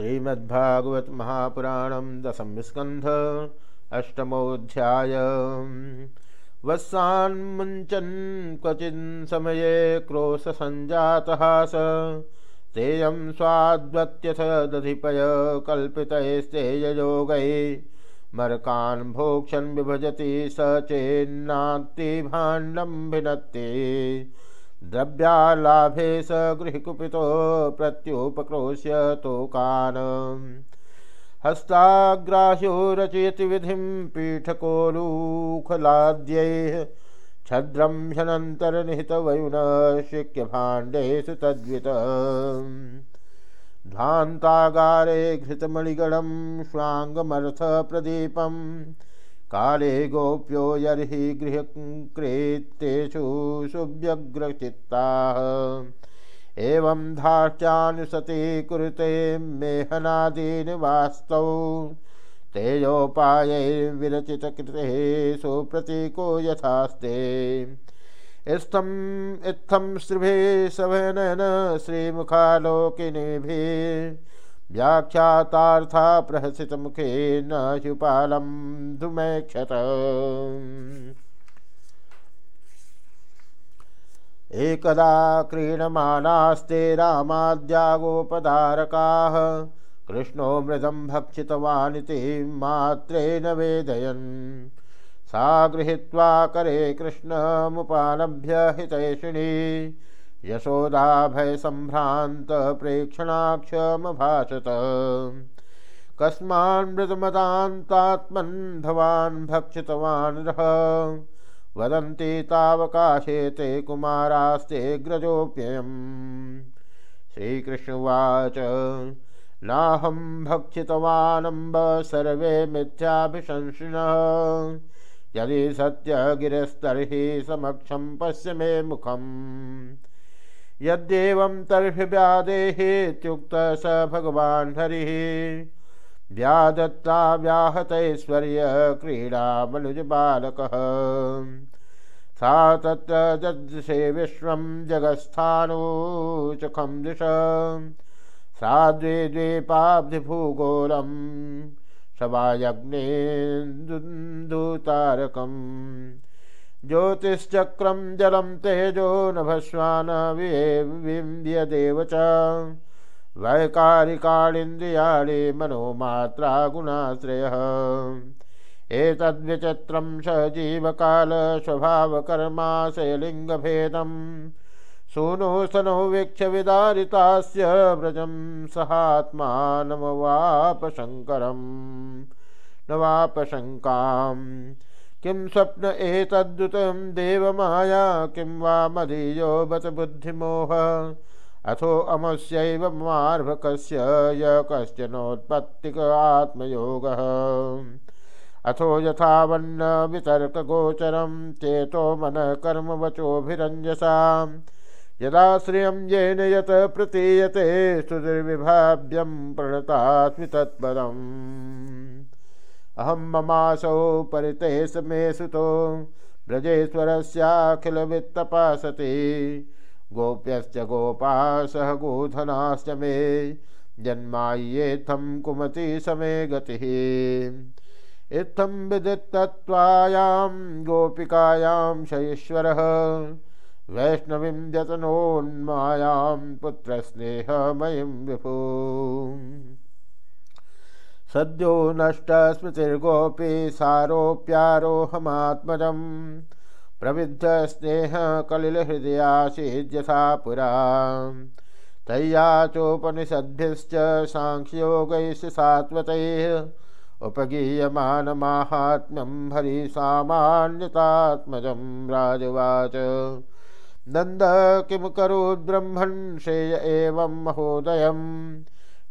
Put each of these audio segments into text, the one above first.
श्रीमद्भागवत महापुराण दशम स्कंध अष्टमोध्याय। वत्सान वत्सान्मुञ्चन् क्वचिन् समये क्रोशसञ्जातहास तेयं स्वाद्वत्यथ दधिपय कल्पितैस्तेययोगै मर्कान् भोक्षन् विभजति स चेन्नात्ति भाण्डं भिनत्ति। द्रव्यालाभे स गृहकुपितो प्रत्युपक्रोश्य तोकान्। हस्ताग्राह्यो रचयति विधिं पीठकोलूखलाद्यैः छद्रं ह्यनन्तरनिहितवयुनशिक्यभाण्डेषु तद्वित। ध्वान्तागारे घृतमणिगणं स्वाङ्गमर्थप्रदीपम् काले गोप्यो यर्हि गृहकृतेषु सुव्यग्रचित्ताः। एवं धाष्ट्यानुसति कुरुते मेहनादीन् वास्तौ। तेजोपायैर्विरचितकृतेषु प्रतीको यथास्ते। इत्थम् इत्थं श्रुभे सभनन श्रीमुखालोकिनीभिः व्याख्यातार्था प्रहसितमुखे न शुपालं धुमैक्षत। एकदा क्रीडमानास्ते रामाद्या गोपधारकाः कृष्णो मृदं भक्षितवानिति मात्रेण वेदयन्। सा गृहीत्वा करे कृष्णमुपालभ्य हितैषिणी। यशोदाभयसम्भ्रान्तप्रेक्षणाक्षमभाषत कस्मान्मृतमदान्तात्मन् भवान् भक्षितवान् रः। वदन्ति तावकाशे ते कुमारास्ते ग्रजोऽप्ययम्। श्रीकृष्णवाच, नाहं भक्षितवानम्ब सर्वे मिथ्याभिशंसिनः यदि सत्यगिरस्तर्हि समक्षं पश्य मे मुखम्। यद्येवं तर्हि व्यादेहेत्युक्त स भगवान् हरिः व्यादत्ता व्याहतैश्वर्य क्रीडा मनुजबालकः सा तत्र ददृशे विश्वं जगत्स्थानोचखं दिश। सा द्वे द्वीपाब्धिभूगोलं सवायग्नेन्दुतारकम् ज्योतिश्चक्रं जलम तेजो नभस्वान विम्यदेव च। वैकारिकाणीन्द्रियाणि मनोमात्रा गुणाश्रयः। एतद्विचित्रं स जीवकालस्वभावकर्माशयलिङ्गभेदं सूनो सनो वीक्ष्य विदारितास्य व्रजं सहात्मानमवापशङ्करं नवापशङ्काम् किं स्वप्न एतद्युतं देवमाया, किं वा मदीयो बत बुद्धिमोह? अथो अमस्यैव मार्भकस्य य कश्चनोत्पत्तिक आत्मयोगः। अथो यथावन्न वितर्कगोचरं चेतो मनः कर्मवचोभिरञ्जसां यदा श्रियं येन यत् प्रतीयते, सुदुर्विभाव्यं प्रणतास्मि तत्पदम् अहम ममासौ परितेश मे सुतो ब्रजेश्वरस्याखिलवित्तपासते। गोप्यश्च गोपा सह गोधनाश्च मे जन्माय्येत्थं कुमति समे गतिः। इत्थं विदित्तत्वायां गोपिकायां शयीश्वरः वैष्णवीं जतनोन्मायां पुत्रस्नेहमयीं विभू। सद्यो नष्ट स्मृतिर्गोपी सारोप्यारोहमात्मजं प्रविद्ध स्नेह कलिल कलिलहृदयासीद्यथा पुरा। तय्याचोपनिषद्भिश्च साङ्ख्ययोगैश्च सात्वतैः उपगीयमानमाहात्म्यं हरिसामान्यतात्मजं राजवाच। नन्द किं करोद्ब्रह्मन् श्रेय एवं महोदयम्।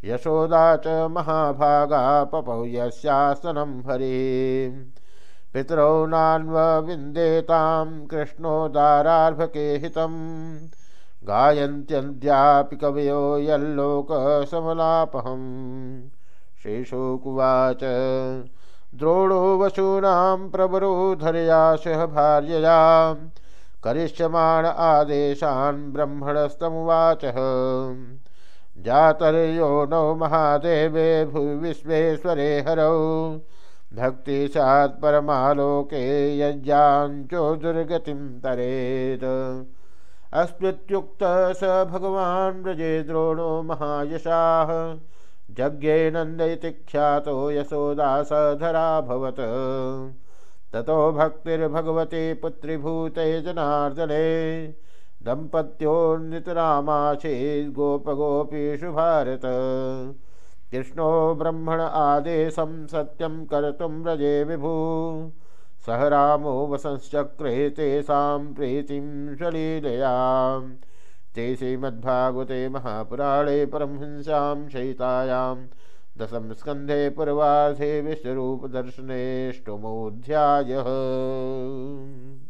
यशोदा च महाभागा पपौ यस्यासनं हरि। पितरौ नान्वविन्देतां कृष्णोदारार्भके हितं गायन्त्यन्त्यापि कवयो यल्लोकसमलापहम्। श्रीशुकुवाच द्रोणो वशूनां प्रवरोधरयाशः भार्यया। करिष्यमाण आदेशान् ब्रह्मणस्तमुवाचः। जातर्यो नौ महादेवे भुवि विश्वेश्वरे हरौ। भक्ति सात् परमालोके यज्ञाञ्चो दुर्गतिं तरेत्। अस्मृत्युक्त स भगवान् व्रजे द्रोणो महायशाः। जज्ञे नन्दयति ख्यातो यशोदासधराभवत् ततो भक्तिर्भगवते पुत्रीभूते जनार्दने। दम्पत्योन्नितरामाशे गोपगोपीषु भारत। कृष्णो ब्रह्मण आदेशं सत्यं कर्तुं व्रजे विभु। सह रामो वसंश्चक्रे तेषां प्रीतिं स्वलीलयाम् ते श्रीमद्भागवते महापुराणे परमहंस्यां शयितायां दशम स्कंधे पूर्वाधे विश्वरूपदर्शनेष्टमोऽध्यायः।